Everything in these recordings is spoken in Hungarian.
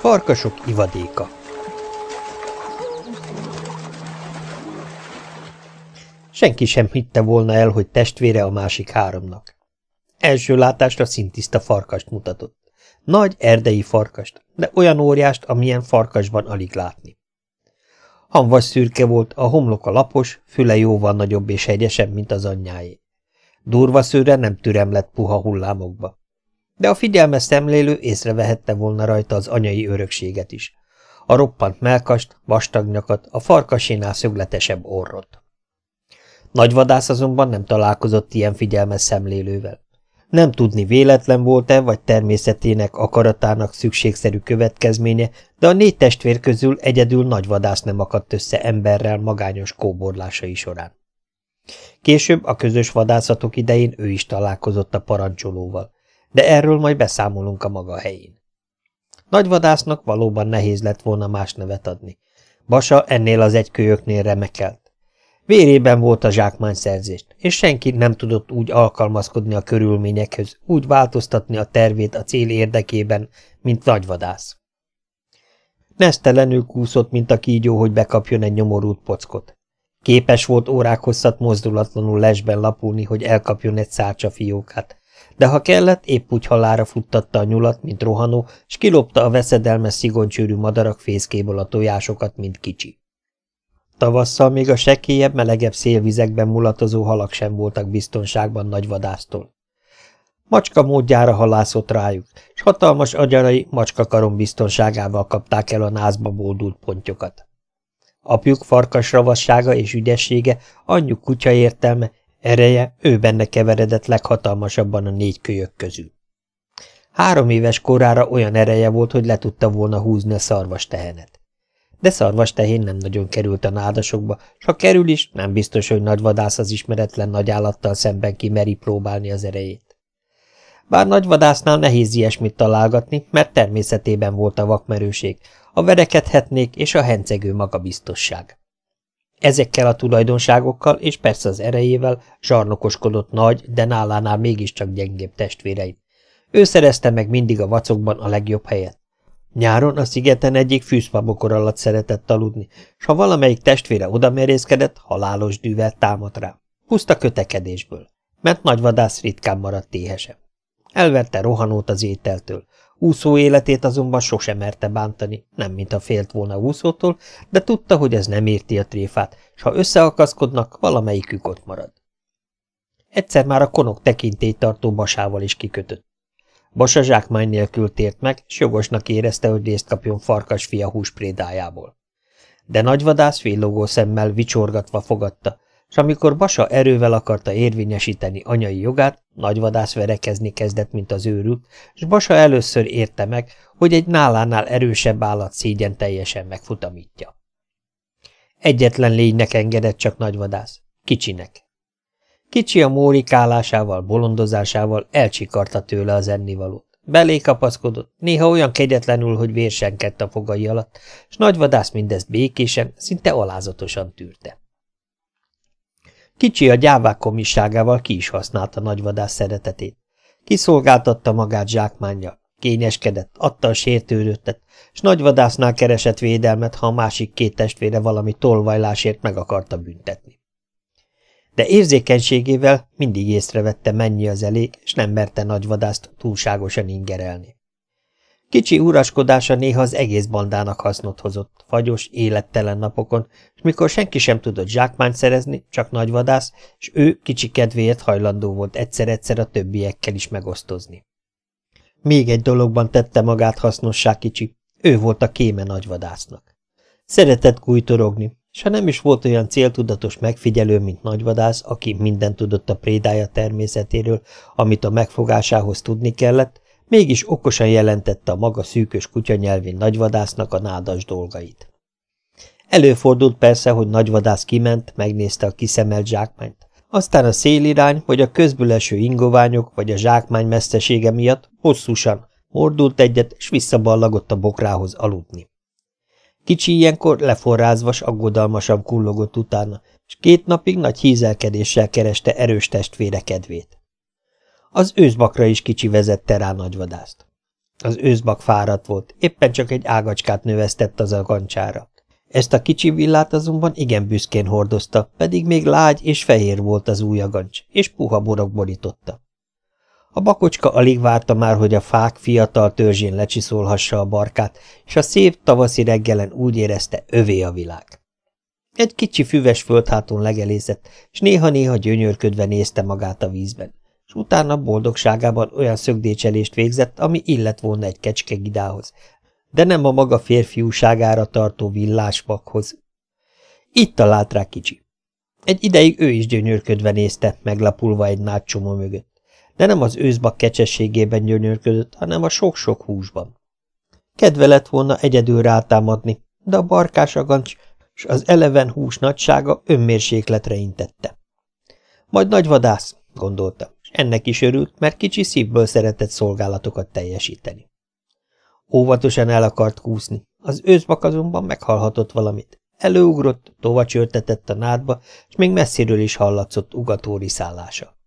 Farkasok ivadéka Senki sem hitte volna el, hogy testvére a másik háromnak. Első látásra szintiszta farkast mutatott. Nagy erdei farkast, de olyan óriást, amilyen farkasban alig látni. Hamvas szürke volt, a homloka lapos, füle jóval nagyobb és hegyesebb, mint az anyjáé. Durva szőre nem türem lett puha hullámokba. De a figyelmes szemlélő észrevehette volna rajta az anyai örökséget is. A roppant melkast, vastag nyakat, a farkasénál szögletesebb orrot. Nagyvadász azonban nem találkozott ilyen figyelmes szemlélővel. Nem tudni véletlen volt-e, vagy természetének, akaratának szükségszerű következménye, de a négy testvér közül egyedül nagyvadász nem akadt össze emberrel magányos kóborlásai során. Később a közös vadászatok idején ő is találkozott a parancsolóval, de erről majd beszámolunk a maga helyén. Nagyvadásznak valóban nehéz lett volna más nevet adni. Basa ennél az egykölyöknél remekelt. Vérében volt a zsákmányszerzést, és senki nem tudott úgy alkalmazkodni a körülményekhez, úgy változtatni a tervét a cél érdekében, mint nagyvadász. Nesztelenül kúszott, mint a kígyó, hogy bekapjon egy nyomorult pockot. Képes volt órák hosszat mozdulatlanul lesben lapulni, hogy elkapjon egy szárcsa fiókát, de ha kellett, épp úgy halára futtatta a nyulat, mint rohanó, s kilopta a veszedelmes szigoncsőrű madarak fészkéből a tojásokat, mint kicsi. Tavasszal még a sekélyebb, melegebb szélvizekben mulatozó halak sem voltak biztonságban nagyvadásztól. Macska módjára halászott rájuk, s hatalmas agyarai macskakarom biztonságával kapták el a názba bódult pontyokat. Apjuk farkas ravassága és ügyessége, anyjuk kutya értelme, ereje, ő benne keveredett leghatalmasabban a négy kölyök közül. Három éves korára olyan ereje volt, hogy le tudta volna húzni a szarvas tehenet de szarvas tehén nem nagyon került a nádasokba, s ha kerül is, nem biztos, hogy nagy vadász az ismeretlen nagy állattal szemben kimeri próbálni az erejét. Bár nagy vadásznál nehéz ilyesmit találgatni, mert természetében volt a vakmerőség, a verekedhetnék és a hencegő magabiztosság. Ezekkel a tulajdonságokkal és persze az erejével zsarnokoskodott nagy, de nálánál mégiscsak gyengébb testvéreit. Ő szerezte meg mindig a vacokban a legjobb helyet. Nyáron a szigeten egyik fűszfabokor alatt szeretett aludni, s ha valamelyik testvére odamerészkedett, halálos dűvel támadt rá. Puszta kötekedésből, mert nagyvadász ritkán maradt éhesen. Elverte rohanót az ételtől, úszó életét azonban sosem merte bántani, nem mintha félt volna úszótól, de tudta, hogy ez nem érti a tréfát, s ha összeakaszkodnak, valamelyikük ott marad. Egyszer már a konok tekintélytartó basával is kikötött. Basa zsákmány nélkül tért meg, s jogosnak érezte, hogy részt kapjon farkas fia húsprédájából. De nagyvadász villogó szemmel vicsorgatva fogadta, és amikor Basa erővel akarta érvényesíteni anyai jogát, nagyvadász verekezni kezdett, mint az őrült, és Basa először érte meg, hogy egy nálánál erősebb állat szégyen teljesen megfutamítja. Egyetlen lénynek engedett csak nagyvadász, kicsinek. Kicsi a mórikálásával, bolondozásával elcsikarta tőle az ennivalót. Belé kapaszkodott, néha olyan kegyetlenül, hogy vérsenkedt a fogai alatt, s nagyvadász mindezt békésen, szinte alázatosan tűrte. Kicsi a gyávák komisságával ki is használta nagyvadász szeretetét. Kiszolgáltatta magát zsákmánja, kényeskedett, adta a sértődöttet, s nagyvadásznál keresett védelmet, ha a másik két testvére valami tolvajlásért meg akarta büntetni de érzékenységével mindig észrevette, mennyi az elég, és nem merte nagyvadászt túlságosan ingerelni. Kicsi uraskodása néha az egész bandának hasznot hozott, fagyos, élettelen napokon, és mikor senki sem tudott zsákmányt szerezni, csak nagyvadász, és ő kicsi kedvéért hajlandó volt egyszer-egyszer a többiekkel is megosztozni. Még egy dologban tette magát hasznossá kicsi, ő volt a kéme nagyvadásznak. Szeretett kújtorogni, s ha nem is volt olyan céltudatos megfigyelő, mint nagyvadász, aki mindent tudott a prédája természetéről, amit a megfogásához tudni kellett, mégis okosan jelentette a maga szűkös kutyanyelvén nagyvadásznak a nádas dolgait. Előfordult persze, hogy nagyvadász kiment, megnézte a kiszemelt zsákmányt, aztán a szélirány, vagy a közből eső ingoványok, vagy a zsákmány mesztesége miatt hosszúsan mordult egyet, s visszaballagott a bokrához aludni. Kicsi ilyenkor leforrázvas, aggodalmasabb kullogott utána, és két napig nagy hízelkedéssel kereste erős testvére kedvét. Az őszbakra is kicsi vezette rá nagyvadászt. Az őszbak fáradt volt, éppen csak egy ágacskát növesztett az a. Ezt a kicsi villát azonban igen büszkén hordozta, pedig még lágy és fehér volt az új agancs, és puha borok borította. A bakocska alig várta már, hogy a fák fiatal törzsén lecsiszolhassa a barkát, és a szép tavaszi reggelen úgy érezte, övé a világ. Egy kicsi füves földháton legelészett, és néha-néha gyönyörködve nézte magát a vízben, és utána boldogságában olyan szögdécselést végzett, ami illett volna egy kecskegidához, de nem a maga férfiúságára tartó villásvakhoz. Itt talált rá kicsi. Egy ideig ő is gyönyörködve nézte, meglapulva egy nagy csomó mögött de nem az őszbak kecsességében gyönyörködött, hanem a sok-sok húsban. Kedve lett volna egyedül rátámadni, de a barkás agancs és az eleven hús nagysága önmérsékletre intette. Majd nagy vadász, gondolta, és ennek is örült, mert kicsi szívből szeretett szolgálatokat teljesíteni. Óvatosan el akart kúszni, az őszbak azonban meghallhatott valamit. Előugrott, tovacsörtetett a nádba, és még messziről is hallatszott ugatóri szállása.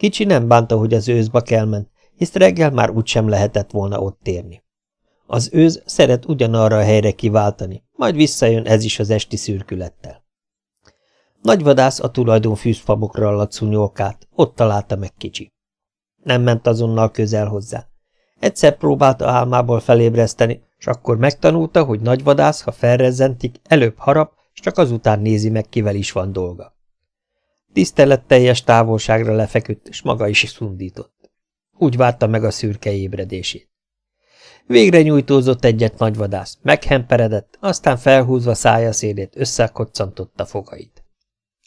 Kicsi nem bánta, hogy az őzbak elment, hisz reggel már úgysem lehetett volna ott térni. Az őz szeret ugyanarra a helyre kiváltani, majd visszajön ez is az esti szürkülettel. Nagyvadász a tulajdon fűzfabokra alatt szúnyolkát, ott találta meg kicsi. Nem ment azonnal közel hozzá. Egyszer próbálta álmából felébreszteni, és akkor megtanulta, hogy nagyvadász, ha felrezzentik, előbb harap, és csak azután nézi meg, kivel is van dolga. Tiszteletteljes távolságra lefeküdt, és maga is szundított. Úgy várta meg a szürke ébredését. Végre nyújtózott egyet nagyvadász, meghemperedett, aztán felhúzva szája szélét összekoccantotta fogait.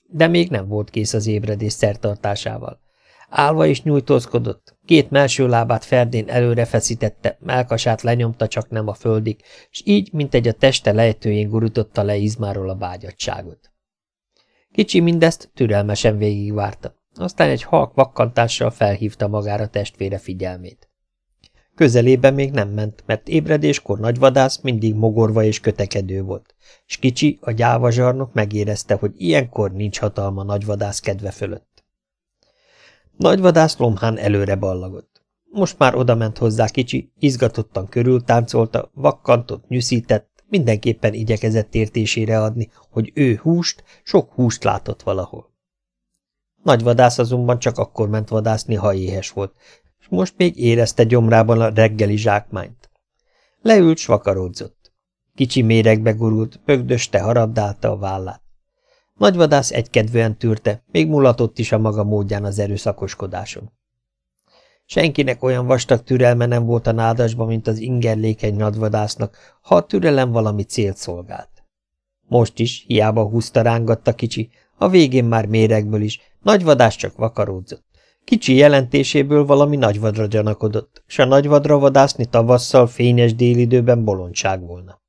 De még nem volt kész az ébredés szertartásával. Álva is nyújtózkodott, két melső lábát ferdén előre feszítette, melkasát lenyomta csak nem a földig, és így, mint egy a teste lejtőjén gurította le izmáról a bágyadságot. Kicsi mindezt türelmesen végigvárta, aztán egy halk vakkantással felhívta magára testvére figyelmét. Közelében még nem ment, mert ébredéskor nagyvadász mindig mogorva és kötekedő volt, és kicsi, a gyáva megérezte, hogy ilyenkor nincs hatalma nagyvadász kedve fölött. Nagyvadász lomhán előre ballagott. Most már odament hozzá kicsi, izgatottan körültáncolta, vakkantott, nyűszített, Mindenképpen igyekezett értésére adni, hogy ő húst, sok húst látott valahol. Nagy vadász azonban csak akkor ment vadászni, ha éhes volt, és most még érezte gyomrában a reggeli zsákmányt. Leült, s vakaródzott. Kicsi méregbe gurult, pögdöste harabdálta a vállát. Nagyvadász egykedvűen tűrte, még mulatott is a maga módján az erőszakoskodáson. Senkinek olyan vastag türelme nem volt a nádasban, mint az ingerlékeny nadvadásznak, ha a türelem valami célt szolgált. Most is, hiába húzta rángatta kicsi, a végén már méregből is, nagyvadás csak vakaródzott. Kicsi jelentéséből valami nagyvadra gyanakodott, s a nagyvadra vadászni tavasszal fényes délidőben bolondság volna.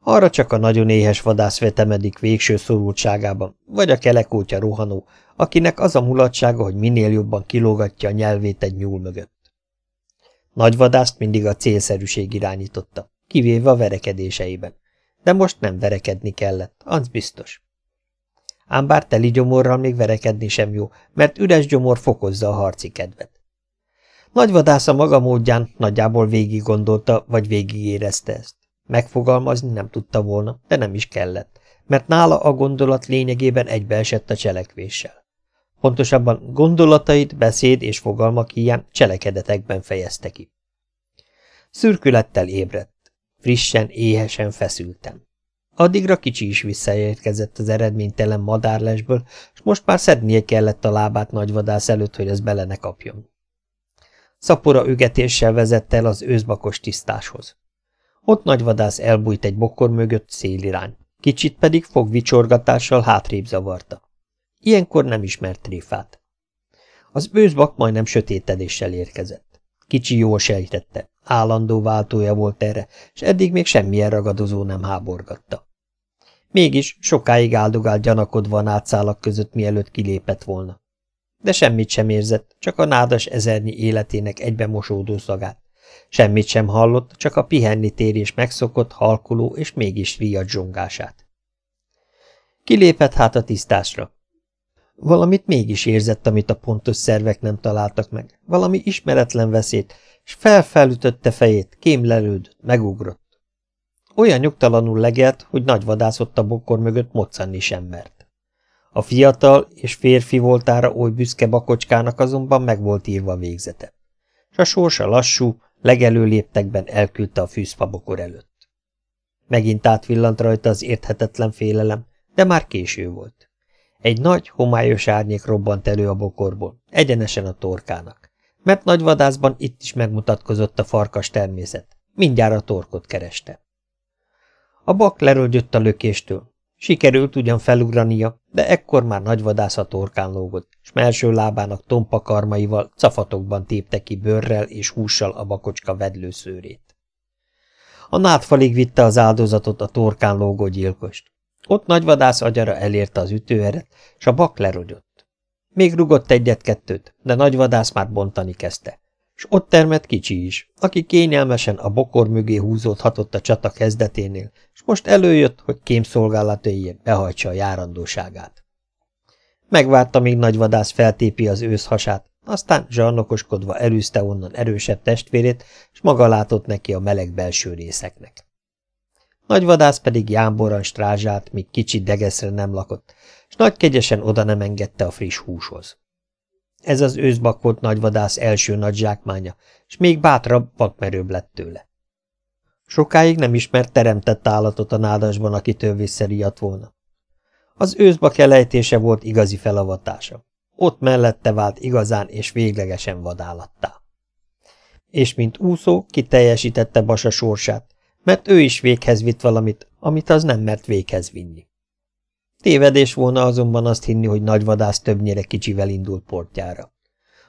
Arra csak a nagyon éhes vadász vetemedik végső szorultságában, vagy a kelekótya rohanó, akinek az a mulatsága, hogy minél jobban kilógatja a nyelvét egy nyúl mögött. Nagy vadászt mindig a célszerűség irányította, kivéve a verekedéseiben, de most nem verekedni kellett, az biztos. Ám bár teli gyomorral még verekedni sem jó, mert üres gyomor fokozza a harci kedvet. Nagy vadász a maga módján nagyjából végig gondolta, vagy végig érezte ezt. Megfogalmazni nem tudta volna, de nem is kellett, mert nála a gondolat lényegében egybeesett a cselekvéssel. Pontosabban gondolatait, beszéd és fogalmak hiány cselekedetekben fejezte ki. Szürkülettel ébredt, frissen, éhesen feszültem. Addigra kicsi is visszaérkezett az eredménytelen madárlesből, és most már szednie kellett a lábát nagyvadász előtt, hogy az bele ne kapjon. Szapora ügetéssel vezette el az őzbakos tisztáshoz. Ott nagyvadász elbújt egy bokor mögött szélirány, kicsit pedig fogvicsorgatással hátrébb zavarta. Ilyenkor nem ismert tréfát. Az őzbak majdnem sötétedéssel érkezett. Kicsi jól sejtette, állandó váltója volt erre, és eddig még semmilyen ragadozó nem háborgatta. Mégis sokáig áldogált gyanakodva a nátszálak között, mielőtt kilépett volna. De semmit sem érzett, csak a nádas ezernyi életének egybe mosódó szagát, Semmit sem hallott, csak a pihenni térés megszokott, halkuló és mégis riadt zsongását. Kilépett hát a tisztásra. Valamit mégis érzett, amit a pontos szervek nem találtak meg. Valami ismeretlen veszélyt, és felfelütötte fejét, kémlelődött, megugrott. Olyan nyugtalanul legelt, hogy nagy vadászott a bokor mögött moccanni sem mert. A fiatal és férfi voltára oly büszke bakocskának azonban meg volt írva végzete. S a sorsa lassú, legelő léptekben elküldte a fűzfabokor előtt. Megint átvillant rajta az érthetetlen félelem, de már késő volt. Egy nagy, homályos árnyék robbant elő a bokorból, egyenesen a torkának, mert nagy vadászban itt is megmutatkozott a farkas természet, mindjárt a torkot kereste. A bak leröldött a lökéstől. Sikerült ugyan felugrania, de ekkor már nagyvadász a torkán lógott, s melső lábának tompa karmaival cafatokban tépte ki bőrrel és hússal a bakocska vedlőszőrét. A nádfalig vitte az áldozatot a torkán lógó gyilkost. Ott nagyvadász agyara elérte az ütőeret, s a bak lerogyott. Még rugott egyet-kettőt, de nagyvadász már bontani kezdte s ott termett kicsi is, aki kényelmesen a bokor mögé húzódhatott a csata kezdeténél, és most előjött, hogy kémszolgálatéért behajtsa a járandóságát. Megvárta, míg nagyvadász feltépi az ősz aztán zsarnokoskodva elűzte onnan erősebb testvérét, és maga látott neki a meleg belső részeknek. Nagyvadász pedig jámboran strázsált, míg kicsit degeszre nem lakott, és nagy kegyesen oda nem engedte a friss húshoz. Ez az őszbak volt nagyvadász első nagy zsákmánya, és még bátrabb, vakmerőbb lett tőle. Sokáig nem ismert teremtett állatot a nádasban, akitől visszeriadt volna. Az őszbak elejtése volt igazi felavatása. Ott mellette vált igazán és véglegesen vadállattá. És mint úszó, kiteljesítette Basa sorsát, mert ő is véghez vitt valamit, amit az nem mert véghez vinni. Tévedés volna azonban azt hinni, hogy nagyvadász többnyire kicsivel indult portjára.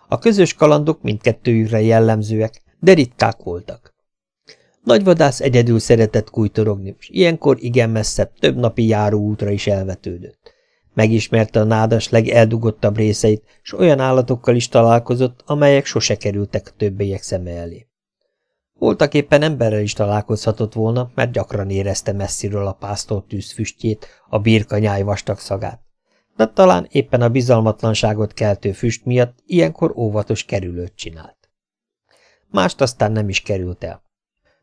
A közös kalandok mindkettőjükre jellemzőek, de ritkák voltak. Nagyvadász egyedül szeretett kújtorogni, és ilyenkor igen messzebb, több napi járóútra is elvetődött. Megismerte a nádas legeldugottabb részeit, s olyan állatokkal is találkozott, amelyek sose kerültek a többiek szeme elé. Voltak éppen emberrel is találkozhatott volna, mert gyakran érezte messziről a pásztor tűzfüstjét, a birkanyáj vastag szagát. De talán éppen a bizalmatlanságot keltő füst miatt ilyenkor óvatos kerülőt csinált. Mást aztán nem is került el.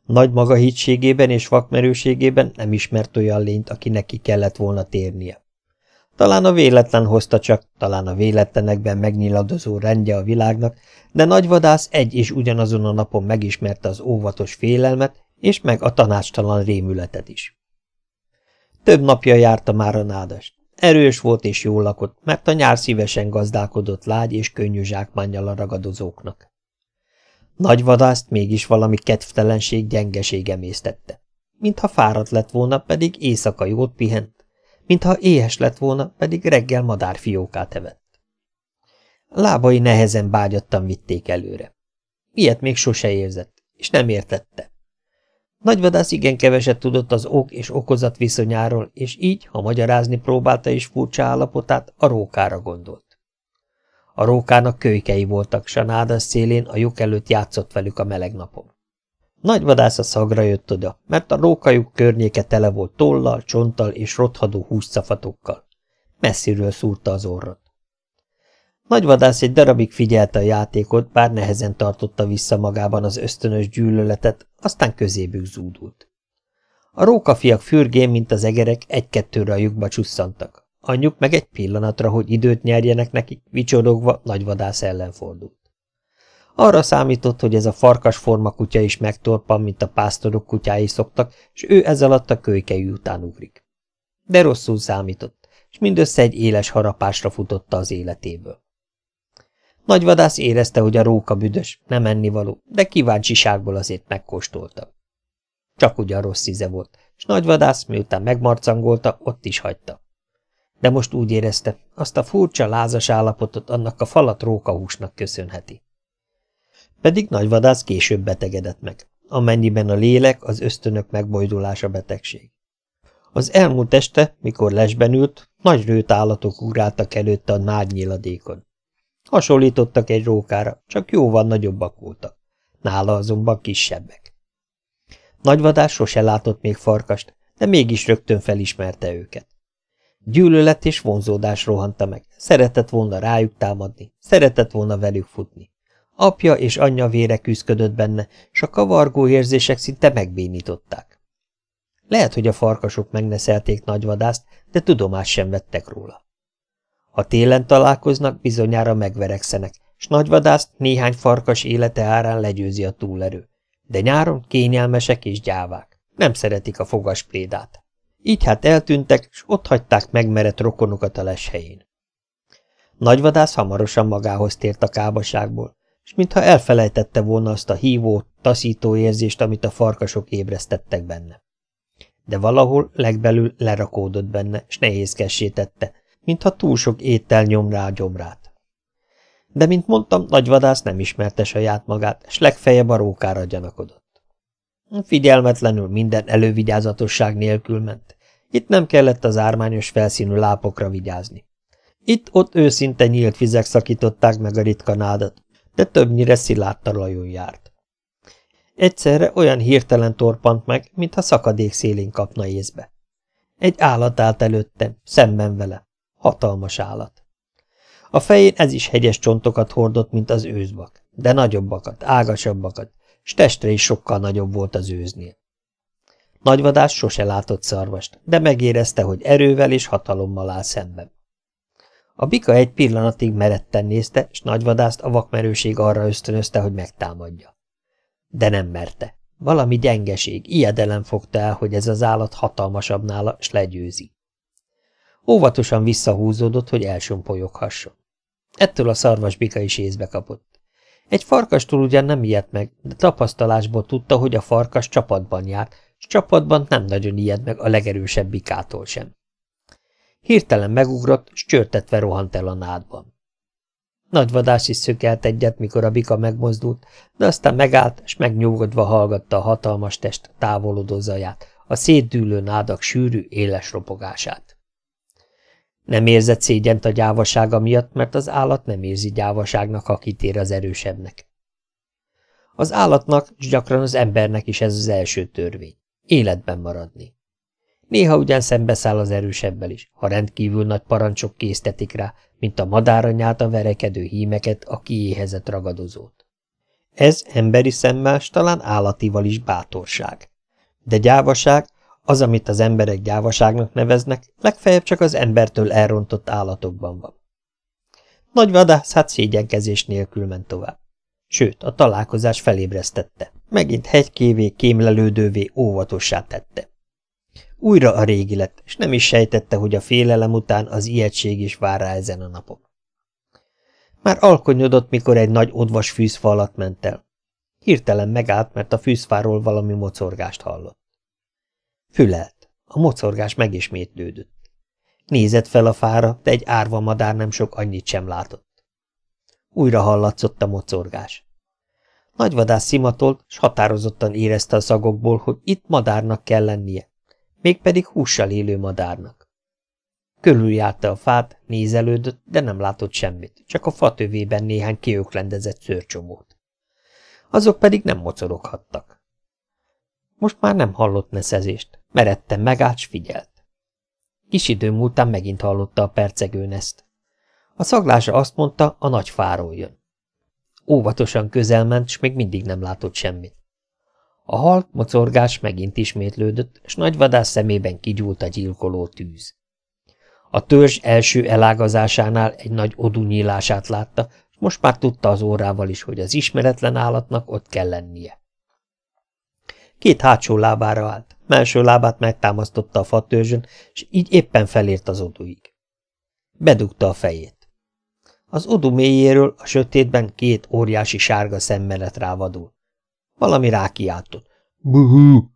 Nagy maga hitségében és vakmerőségében nem ismert olyan lényt, aki neki kellett volna térnie. Talán a véletlen hozta csak, talán a véletlenekben megnyiladozó rendje a világnak, de nagyvadász egy és ugyanazon a napon megismerte az óvatos félelmet, és meg a tanácstalan rémületet is. Több napja járta már a nádast. Erős volt és jól lakott, mert a nyár szívesen gazdálkodott lágy és könnyű zsákmánnyal a ragadozóknak. Nagy vadászt mégis valami kedvtelenség gyengeség emésztette. Mintha fáradt lett volna, pedig éjszaka jót pihent, mintha éhes lett volna, pedig reggel madárfiókát evett. Lábai nehezen bágyattan vitték előre. Ilyet még sose érzett, és nem értette. Nagyvadász igen keveset tudott az ok és okozat viszonyáról, és így, ha magyarázni próbálta is furcsa állapotát, a rókára gondolt. A rókának kölykei voltak, s a nádas szélén a lyuk előtt játszott velük a meleg napon. Nagy vadász a szagra jött oda, mert a rókajuk környéke tele volt tollal, csonttal és rothadó húszcafatokkal. Messziről szúrta az orrot. Nagy vadász egy darabig figyelte a játékot, bár nehezen tartotta vissza magában az ösztönös gyűlöletet, aztán közébük zúdult. A rókafiak fürgén, mint az egerek, egy-kettőre a lyukba csusszantak. Anyjuk meg egy pillanatra, hogy időt nyerjenek nekik, vicsorogva nagy vadász ellen fordult. Arra számított, hogy ez a farkas forma kutya is megtorpan, mint a pásztorok kutyái szoktak, és ő ez alatt a kölykei után ugrik. De rosszul számított, és mindössze egy éles harapásra futotta az életéből. Nagyvadász érezte, hogy a róka büdös, nem ennivaló, de kíváncsiságból azért megkóstolta. Csak ugyan rossz íze volt, és nagyvadász, miután megmarcangolta, ott is hagyta. De most úgy érezte, azt a furcsa, lázas állapotot annak a falat rókahúsnak köszönheti. Pedig nagyvadász később betegedett meg, amennyiben a lélek, az ösztönök megbojdulása betegség. Az elmúlt este, mikor lesben ült, nagy rőt állatok ugráltak előtte a nád nyiladékon. Hasonlítottak egy rókára, csak jóval nagyobbak voltak. nála azonban kisebbek. Nagyvadás sose látott még farkast, de mégis rögtön felismerte őket. Gyűlölet és vonzódás rohanta meg, szeretett volna rájuk támadni, szeretett volna velük futni. Apja és anyja vére küzdködött benne, s a kavargó érzések szinte megbénították. Lehet, hogy a farkasok megneszelték nagyvadászt, de tudomást sem vettek róla. Ha télen találkoznak, bizonyára megverekszenek, s nagyvadászt néhány farkas élete árán legyőzi a túlerő. De nyáron kényelmesek és gyávák. Nem szeretik a fogasplédát. Így hát eltűntek, s ott hagyták megmerett rokonukat a leshelyén. Nagyvadász hamarosan magához tért a kábaságból, és mintha elfelejtette volna azt a hívó, taszító érzést, amit a farkasok ébresztettek benne. De valahol legbelül lerakódott benne, s nehézkessé tette, mintha túl sok étel nyom rá a gyomrát. De, mint mondtam, nagyvadász nem ismerte saját magát, s legfeljebb a rókára gyanakodott. Figyelmetlenül minden elővigyázatosság nélkül ment. Itt nem kellett az ármányos felszínű lápokra vigyázni. Itt-ott őszinte nyílt vizek szakították meg a ritka nádat, de többnyire szilárd talajon járt. Egyszerre olyan hirtelen torpant meg, mintha szakadék szélén kapna észbe. Egy állat állt előttem, szemben vele. Hatalmas állat. A fején ez is hegyes csontokat hordott, mint az őzbak, de nagyobbakat, ágasabbakat, s testre is sokkal nagyobb volt az őznél. Nagyvadás sose látott szarvast, de megérezte, hogy erővel és hatalommal áll szemben. A bika egy pillanatig meretten nézte, s nagyvadászt a vakmerőség arra ösztönözte, hogy megtámadja. De nem merte. Valami gyengeség, ijedelem fogta el, hogy ez az állat hatalmasabb nála, s legyőzi. Óvatosan visszahúzódott, hogy elsompolyoghassson. Ettől a szarvas bika is észbe kapott. Egy farkastól ugyan nem ijedt meg, de tapasztalásból tudta, hogy a farkas csapatban járt, s csapatban nem nagyon ijed meg a legerősebb bikától sem. Hirtelen megugrott, s csörtetve rohant el a nádban. Nagy vadás is szökelt egyet, mikor a bika megmozdult, de aztán megállt, s megnyugodva hallgatta a hatalmas test távolodó zaját, a szétdűlő nádak sűrű, éles ropogását. Nem érzett szégyent a gyávasága miatt, mert az állat nem érzi gyávaságnak, ha kitér az erősebbnek. Az állatnak, és gyakran az embernek is ez az első törvény. Életben maradni. Néha ugyan szembeszáll az erősebbel is, ha rendkívül nagy parancsok késztetik rá, mint a madáranyát a verekedő hímeket, a kiéhezett ragadozót. Ez emberi szemmel, talán állatival is bátorság. De gyávaság, az, amit az emberek gyávaságnak neveznek, legfeljebb csak az embertől elrontott állatokban van. Nagy vadász hát szégyenkezés nélkül ment tovább. Sőt, a találkozás felébresztette. Megint hegykévé, kémlelődővé óvatossá tette. Újra a régi lett, és nem is sejtette, hogy a félelem után az ijegység is vár rá ezen a napon. Már alkonyodott, mikor egy nagy odvas fűzfa alatt ment el. Hirtelen megállt, mert a fűzfáról valami mocorgást hallott. Fülelt. A mocorgás megismétlődött. Nézett fel a fára, de egy árva madár nem sok annyit sem látott. Újra hallatszott a mocorgás. Nagyvadász szimatolt, s határozottan érezte a szagokból, hogy itt madárnak kell lennie, mégpedig hússal élő madárnak. Körüljárta a fát, nézelődött, de nem látott semmit, csak a fatövében néhány kiöklendezett szőrcsomót. Azok pedig nem mocoroghattak. Most már nem hallott neszezést, meretten megállt, s figyelt. Kis idő múltán megint hallotta a percegő neszt. A szaglása azt mondta, a nagy fáról jön. Óvatosan közelment, s még mindig nem látott semmit. A halt mocorgás megint ismétlődött, s vadász szemében kigyúlt a gyilkoló tűz. A törzs első elágazásánál egy nagy odú nyílását látta, és most már tudta az órával is, hogy az ismeretlen állatnak ott kell lennie. Két hátsó lábára állt, melső lábát megtámasztotta a fatörzsön, és így éppen felért az oduig. Bedugta a fejét. Az odu mélyéről a sötétben két óriási sárga szemmelet rávadul. Valami rákiáltott. Buhú!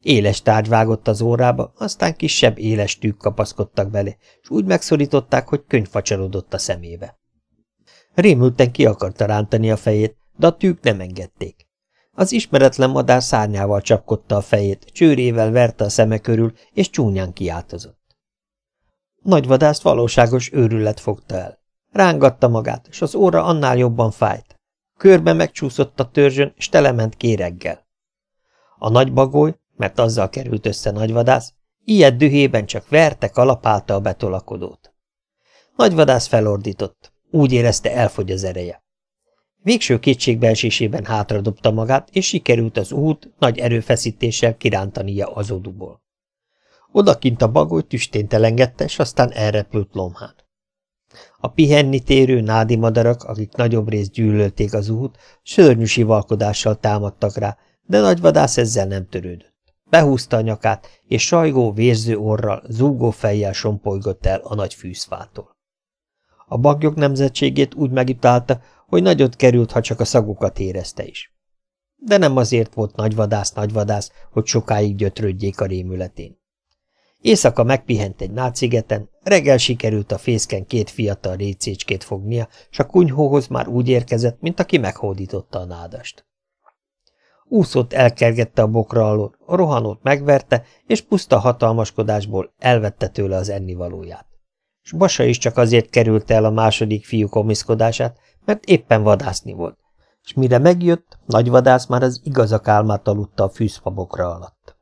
Éles tárgy vágott az órába, aztán kisebb éles tűk kapaszkodtak bele, és úgy megszorították, hogy könyv facsarodott a szemébe. Rémülten ki akarta rántani a fejét, de a tűk nem engedték. Az ismeretlen madár szárnyával csapkodta a fejét, csőrével verte a szeme körül, és csúnyán kiáltozott. Nagyvadászt valóságos őrület fogta el. Rángatta magát, és az óra annál jobban fájt. Körbe megcsúszott a törzsön, és telement kéreggel. A nagy bagoly, mert azzal került össze nagyvadász, ilyet dühében csak verte, kalapálta a betolakodót. Nagyvadász felordított, úgy érezte elfogy az ereje. Végső kétségbeesésében hátradobta magát, és sikerült az út nagy erőfeszítéssel kirántania az oduból. Odakint a bagoly tüstént elengedte, és aztán elrepült lomhán. A pihenni térő nádi madarak, akik nagyobb részt gyűlölték az út, szörnyű sivalkodással támadtak rá, de nagyvadász ezzel nem törődött. Behúzta a nyakát, és sajgó, vérző orral, zúgó fejjel sompolygott el a nagy fűzfától. A bagyok nemzetségét úgy megitálta, hogy nagyot került, ha csak a szagukat érezte is. De nem azért volt nagyvadász nagyvadász, hogy sokáig gyötrődjék a rémületén. Éjszaka megpihent egy nátszigeten, reggel sikerült a fészken két fiatal récécskét fognia, s a kunyhóhoz már úgy érkezett, mint aki meghódította a nádast. Úszott elkergette a bokra alól, a rohanót megverte, és puszta hatalmaskodásból elvette tőle az ennivalóját. S Basa is csak azért került el a második fiú komiszkodását, mert éppen vadászni volt, és mire megjött, nagy vadász már az igazak álmát aludta a fűzfabokra alatt.